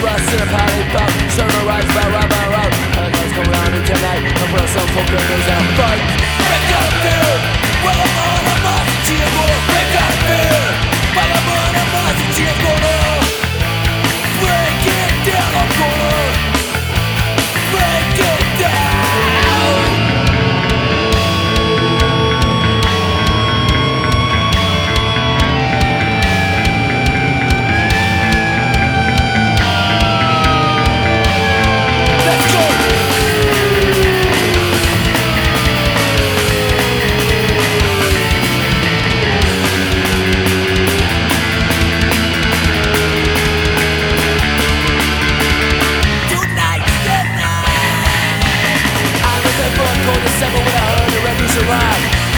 I don't know rust in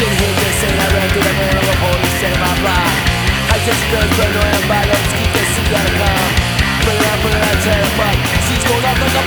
hear this and I ran through the middle of a police in my block I just stood paranoid by let's keep of calm Put it out, put it out, tear it apart She's going off like a